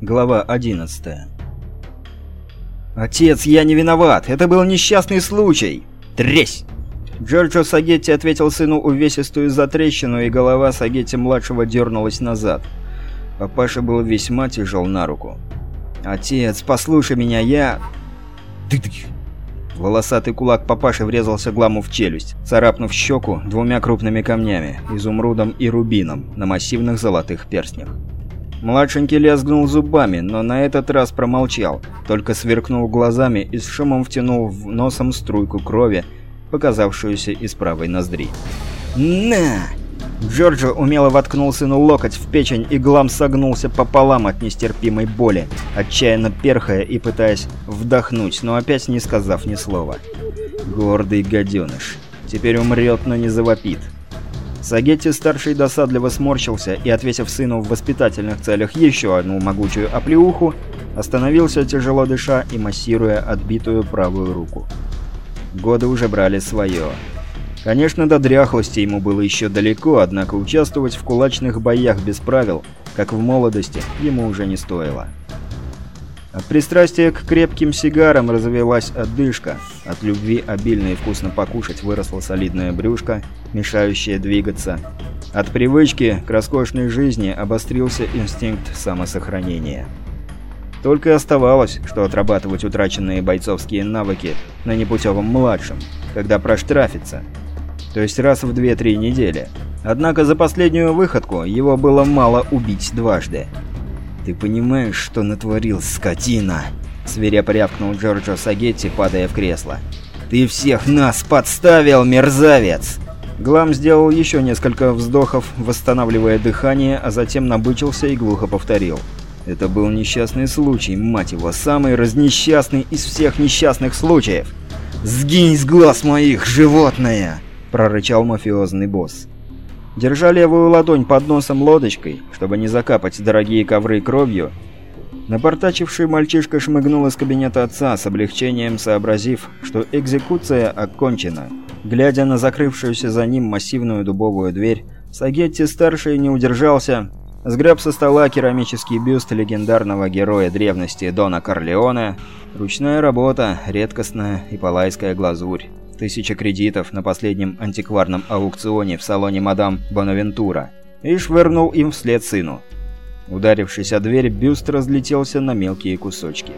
Глава 11 «Отец, я не виноват! Это был несчастный случай! Тресь!» Джорджо Сагетти ответил сыну увесистую затрещину, и голова Сагетти-младшего дернулась назад. Папаша был весьма тяжел на руку. «Отец, послушай меня, я...» Дыдык. Волосатый кулак папаши врезался Гламу в челюсть, царапнув щеку двумя крупными камнями, изумрудом и рубином, на массивных золотых перстнях. Младшенький лязгнул зубами, но на этот раз промолчал, только сверкнул глазами и с шумом втянул в носом струйку крови, показавшуюся из правой ноздри. «На!» Джорджо умело воткнул сыну локоть в печень, и Глам согнулся пополам от нестерпимой боли, отчаянно перхая и пытаясь вдохнуть, но опять не сказав ни слова. Гордый гаденыш. Теперь умрет, но не завопит. Сагетти-старший досадливо сморщился и, отвесив сыну в воспитательных целях еще одну могучую оплеуху, остановился тяжело дыша и массируя отбитую правую руку. Годы уже брали свое. Конечно, до дряхлости ему было еще далеко, однако участвовать в кулачных боях без правил, как в молодости, ему уже не стоило. От пристрастия к крепким сигарам развелась отдышка, от любви обильно и вкусно покушать выросла солидная брюшка, мешающая двигаться. От привычки к роскошной жизни обострился инстинкт самосохранения. Только и оставалось, что отрабатывать утраченные бойцовские навыки на непутевом младшем, когда проштрафится – то есть раз в 2-3 недели. Однако за последнюю выходку его было мало убить дважды. «Ты понимаешь, что натворил, скотина?» – свирепо рявкнул Джорджо Сагетти, падая в кресло. «Ты всех нас подставил, мерзавец!» Глам сделал еще несколько вздохов, восстанавливая дыхание, а затем набычился и глухо повторил. «Это был несчастный случай, мать его, самый разнесчастный из всех несчастных случаев!» «Сгинь с глаз моих, животное!» — прорычал мафиозный босс. Держа левую ладонь под носом лодочкой, чтобы не закапать дорогие ковры кровью, напортачивший мальчишка шмыгнул из кабинета отца с облегчением сообразив, что экзекуция окончена. Глядя на закрывшуюся за ним массивную дубовую дверь, Сагетти-старший не удержался, сгреб со стола керамический бюст легендарного героя древности Дона Корлеоне, ручная работа, редкостная и палайская глазурь тысяча кредитов на последнем антикварном аукционе в салоне мадам Бонавентура и швырнул им вслед сыну. Ударившись о дверь, бюст разлетелся на мелкие кусочки.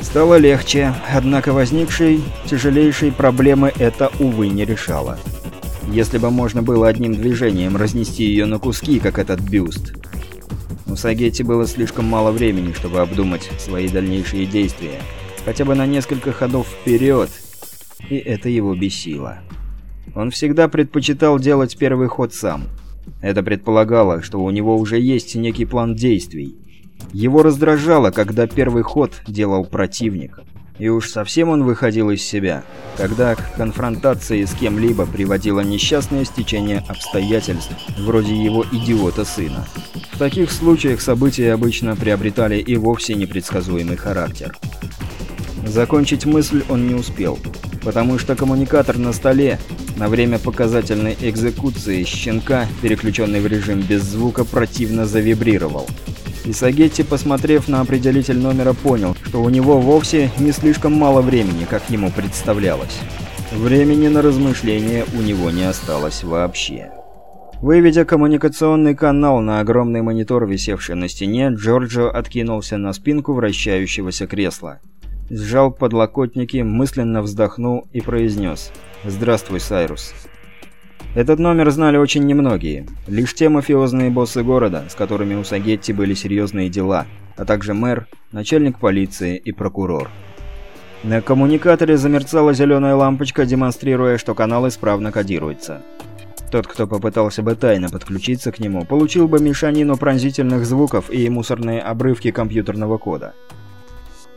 Стало легче, однако возникшей тяжелейшей проблемы это, увы, не решало. Если бы можно было одним движением разнести ее на куски, как этот бюст. У Сагетти было слишком мало времени, чтобы обдумать свои дальнейшие действия. Хотя бы на несколько ходов вперед, и это его бесило. Он всегда предпочитал делать первый ход сам. Это предполагало, что у него уже есть некий план действий. Его раздражало, когда первый ход делал противник. И уж совсем он выходил из себя, когда к конфронтации с кем-либо приводило несчастное стечение обстоятельств, вроде его идиота-сына. В таких случаях события обычно приобретали и вовсе непредсказуемый характер. Закончить мысль он не успел потому что коммуникатор на столе на время показательной экзекуции щенка, переключенный в режим без звука, противно завибрировал. И посмотрев на определитель номера, понял, что у него вовсе не слишком мало времени, как ему представлялось. Времени на размышления у него не осталось вообще. Выведя коммуникационный канал на огромный монитор, висевший на стене, Джорджо откинулся на спинку вращающегося кресла сжал подлокотники, мысленно вздохнул и произнес «Здравствуй, Сайрус». Этот номер знали очень немногие. Лишь те мафиозные боссы города, с которыми у Сагетти были серьезные дела, а также мэр, начальник полиции и прокурор. На коммуникаторе замерцала зеленая лампочка, демонстрируя, что канал исправно кодируется. Тот, кто попытался бы тайно подключиться к нему, получил бы мешанину пронзительных звуков и мусорные обрывки компьютерного кода.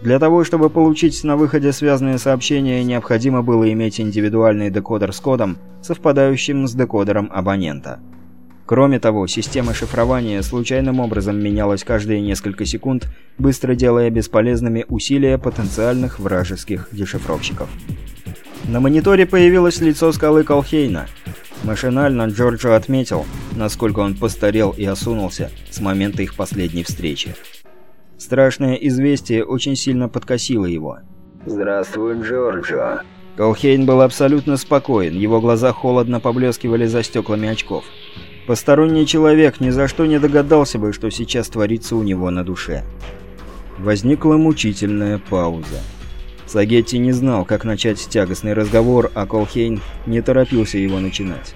Для того, чтобы получить на выходе связанное сообщение, необходимо было иметь индивидуальный декодер с кодом, совпадающим с декодером абонента. Кроме того, система шифрования случайным образом менялась каждые несколько секунд, быстро делая бесполезными усилия потенциальных вражеских дешифровщиков. На мониторе появилось лицо скалы Колхейна. Машинально Джорджо отметил, насколько он постарел и осунулся с момента их последней встречи. Страшное известие очень сильно подкосило его. «Здравствуй, Джорджо». Колхейн был абсолютно спокоен, его глаза холодно поблескивали за стеклами очков. Посторонний человек ни за что не догадался бы, что сейчас творится у него на душе. Возникла мучительная пауза. Сагетти не знал, как начать тягостный разговор, а Колхейн не торопился его начинать.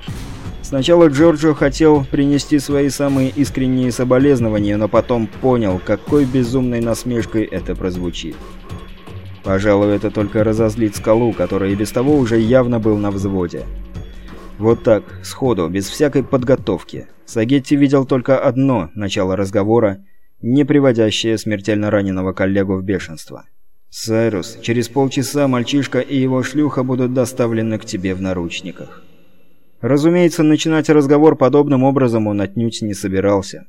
Сначала Джорджо хотел принести свои самые искренние соболезнования, но потом понял, какой безумной насмешкой это прозвучит. Пожалуй, это только разозлит скалу, который и без того уже явно был на взводе. Вот так, сходу, без всякой подготовки. Сагетти видел только одно начало разговора, не приводящее смертельно раненого коллегу в бешенство. «Сайрус, через полчаса мальчишка и его шлюха будут доставлены к тебе в наручниках». Разумеется, начинать разговор подобным образом он отнюдь не собирался.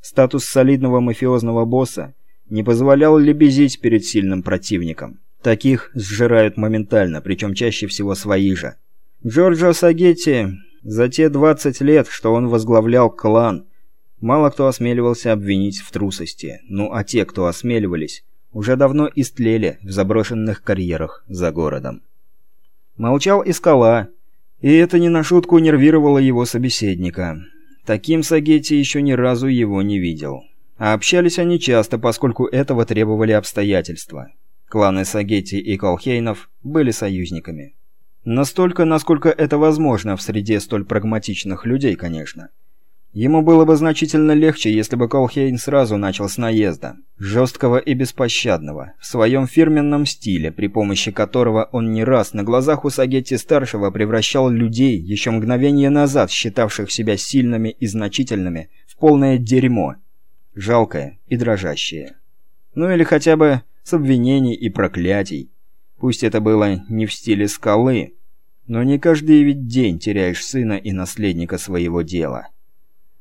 Статус солидного мафиозного босса не позволял лебезить перед сильным противником. Таких сжирают моментально, причем чаще всего свои же. Джорджо Сагетти за те 20 лет, что он возглавлял клан, мало кто осмеливался обвинить в трусости. Ну а те, кто осмеливались, уже давно истлели в заброшенных карьерах за городом. Молчал и скала, и это не на шутку нервировало его собеседника. Таким Сагетти еще ни разу его не видел. А общались они часто, поскольку этого требовали обстоятельства. Кланы Сагетти и Колхейнов были союзниками. Настолько, насколько это возможно в среде столь прагматичных людей, конечно. Ему было бы значительно легче, если бы Колхейн сразу начал с наезда, жесткого и беспощадного, в своем фирменном стиле, при помощи которого он не раз на глазах у Сагетти-старшего превращал людей, еще мгновение назад считавших себя сильными и значительными, в полное дерьмо, жалкое и дрожащее. Ну или хотя бы с обвинений и проклятий. Пусть это было не в стиле скалы, но не каждый ведь день теряешь сына и наследника своего дела.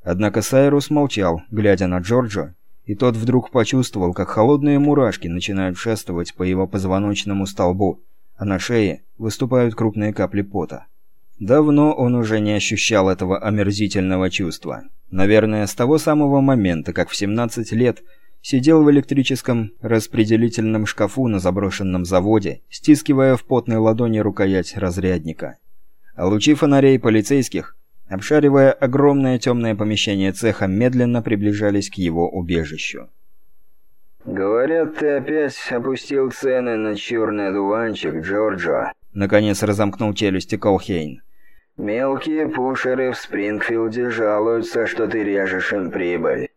Однако Сайрус молчал, глядя на Джорджа, и тот вдруг почувствовал, как холодные мурашки начинают шествовать по его позвоночному столбу, а на шее выступают крупные капли пота. Давно он уже не ощущал этого омерзительного чувства. Наверное, с того самого момента, как в 17 лет сидел в электрическом распределительном шкафу на заброшенном заводе, стискивая в потной ладони рукоять разрядника. А лучи фонарей полицейских обшаривая огромное темное помещение цеха, медленно приближались к его убежищу. «Говорят, ты опять опустил цены на черный дуванчик, Джорджо», — наконец разомкнул челюсти Колхейн. «Мелкие пушеры в Спрингфилде жалуются, что ты режешь им прибыль».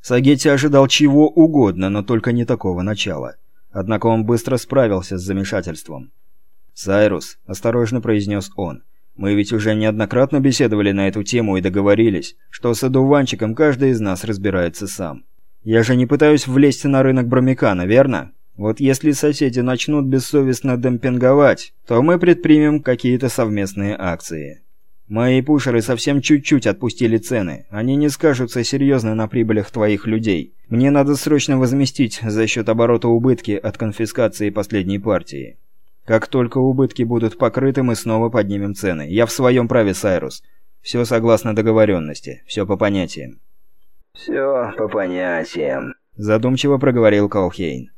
Сагетти ожидал чего угодно, но только не такого начала. Однако он быстро справился с замешательством. «Сайрус», — осторожно произнес он, мы ведь уже неоднократно беседовали на эту тему и договорились, что с одуванчиком каждый из нас разбирается сам. Я же не пытаюсь влезть на рынок Бромикана, верно? Вот если соседи начнут бессовестно демпинговать, то мы предпримем какие-то совместные акции. Мои пушеры совсем чуть-чуть отпустили цены. Они не скажутся серьезно на прибылях твоих людей. Мне надо срочно возместить за счет оборота убытки от конфискации последней партии. Как только убытки будут покрыты, мы снова поднимем цены. Я в своем праве, Сайрус. Все согласно договоренности, все по понятиям». «Все по понятиям», — задумчиво проговорил Колхейн.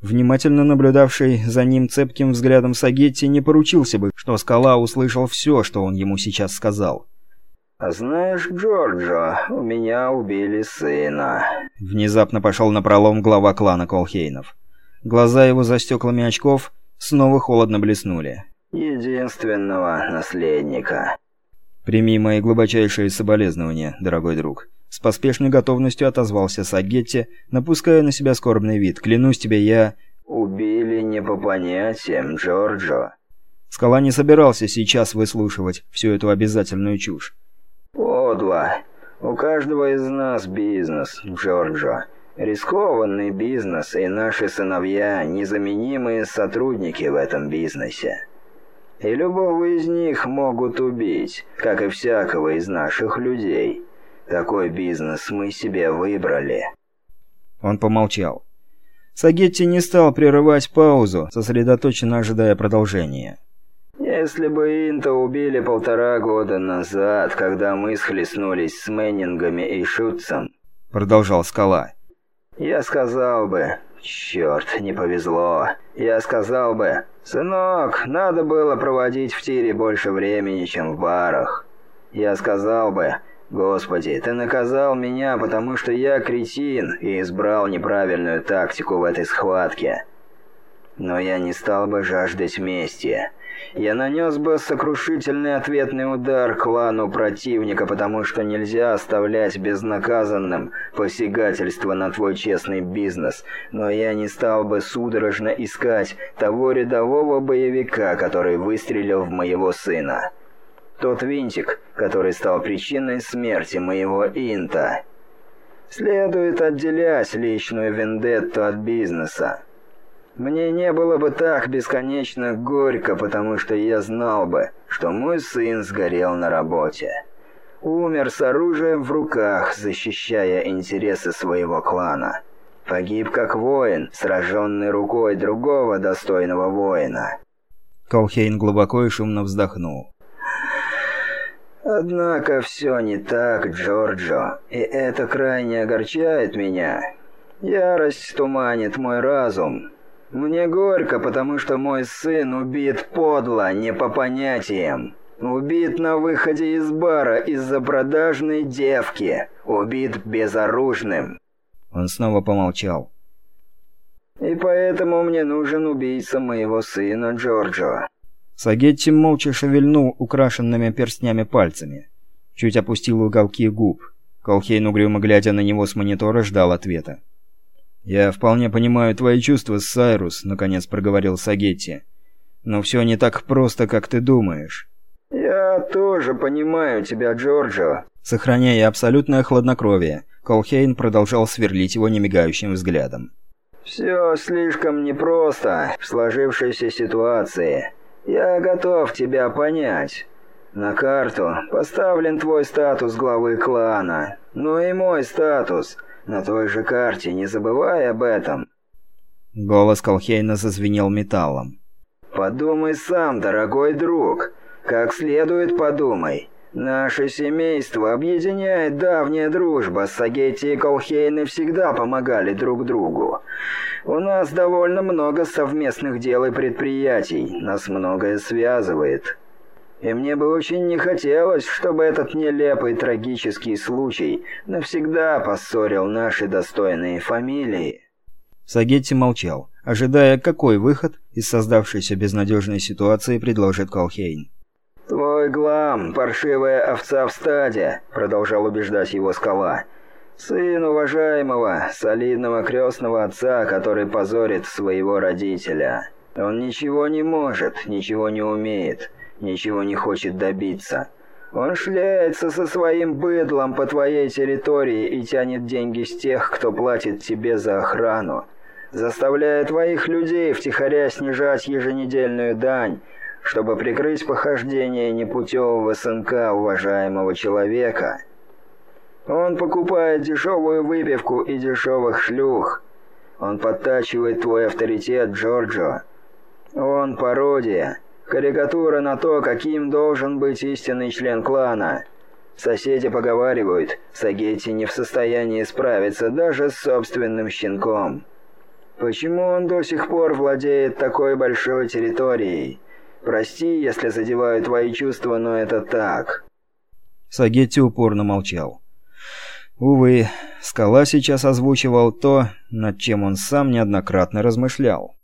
Внимательно наблюдавший за ним цепким взглядом Сагетти не поручился бы, что Скала услышал все, что он ему сейчас сказал. «А знаешь, Джорджо, у меня убили сына». Внезапно пошел на пролом глава клана Колхейнов. Глаза его за стеклами очков снова холодно блеснули. «Единственного наследника». «Прими мои глубочайшие соболезнования, дорогой друг». С поспешной готовностью отозвался Сагетти, напуская на себя скорбный вид. «Клянусь тебе, я...» «Убили не по понятиям, Джорджо». Скала не собирался сейчас выслушивать всю эту обязательную чушь. «Подло. У каждого из нас бизнес, Джорджо. Рискованный бизнес, и наши сыновья – незаменимые сотрудники в этом бизнесе. И любого из них могут убить, как и всякого из наших людей. Такой бизнес мы себе выбрали». Он помолчал. Сагетти не стал прерывать паузу, сосредоточенно ожидая продолжения. «Не если бы Инта убили полтора года назад, когда мы схлестнулись с Мэннингами и Шутцем, продолжал Скала. Я сказал бы, черт, не повезло. Я сказал бы, сынок, надо было проводить в тире больше времени, чем в барах. Я сказал бы, Господи, ты наказал меня, потому что я кретин и избрал неправильную тактику в этой схватке. Но я не стал бы жаждать мести. Я нанес бы сокрушительный ответный удар клану противника, потому что нельзя оставлять безнаказанным посягательство на твой честный бизнес. Но я не стал бы судорожно искать того рядового боевика, который выстрелил в моего сына. Тот винтик, который стал причиной смерти моего Инта. Следует отделять личную вендетту от бизнеса. Мне не было бы так бесконечно горько, потому что я знал бы, что мой сын сгорел на работе. Умер с оружием в руках, защищая интересы своего клана. Погиб как воин, сраженный рукой другого достойного воина. Колхейн глубоко и шумно вздохнул. Однако все не так, Джорджо, и это крайне огорчает меня. Ярость туманит мой разум, мне горько, потому что мой сын убит подло, не по понятиям. Убит на выходе из бара из-за продажной девки. Убит безоружным. Он снова помолчал. И поэтому мне нужен убийца моего сына Джорджо. Сагетти молча шевельнул украшенными перстнями пальцами. Чуть опустил уголки губ. Колхейн, угрюмо глядя на него с монитора, ждал ответа. «Я вполне понимаю твои чувства, Сайрус», — наконец проговорил Сагетти. «Но все не так просто, как ты думаешь». «Я тоже понимаю тебя, Джорджо». Сохраняя абсолютное хладнокровие, Колхейн продолжал сверлить его немигающим взглядом. «Все слишком непросто в сложившейся ситуации. Я готов тебя понять. На карту поставлен твой статус главы клана, но и мой статус — на той же карте, не забывай об этом». Голос Колхейна зазвенел металлом. «Подумай сам, дорогой друг. Как следует подумай. Наше семейство объединяет давняя дружба. Сагетти и Колхейны всегда помогали друг другу. У нас довольно много совместных дел и предприятий. Нас многое связывает. И мне бы очень не хотелось, чтобы этот нелепый трагический случай навсегда поссорил наши достойные фамилии». Сагетти молчал, ожидая, какой выход из создавшейся безнадежной ситуации предложит Колхейн. «Твой глам, паршивая овца в стаде», — продолжал убеждать его скала. «Сын уважаемого, солидного крестного отца, который позорит своего родителя. Он ничего не может, ничего не умеет ничего не хочет добиться. Он шляется со своим быдлом по твоей территории и тянет деньги с тех, кто платит тебе за охрану. Заставляя твоих людей втихаря снижать еженедельную дань, чтобы прикрыть похождение непутевого сынка уважаемого человека. Он покупает дешевую выпивку и дешевых шлюх. Он подтачивает твой авторитет, Джорджо. Он пародия. Карикатура на то, каким должен быть истинный член клана. Соседи поговаривают, Сагетти не в состоянии справиться даже с собственным щенком. Почему он до сих пор владеет такой большой территорией? Прости, если задеваю твои чувства, но это так. Сагетти упорно молчал. Увы, Скала сейчас озвучивал то, над чем он сам неоднократно размышлял.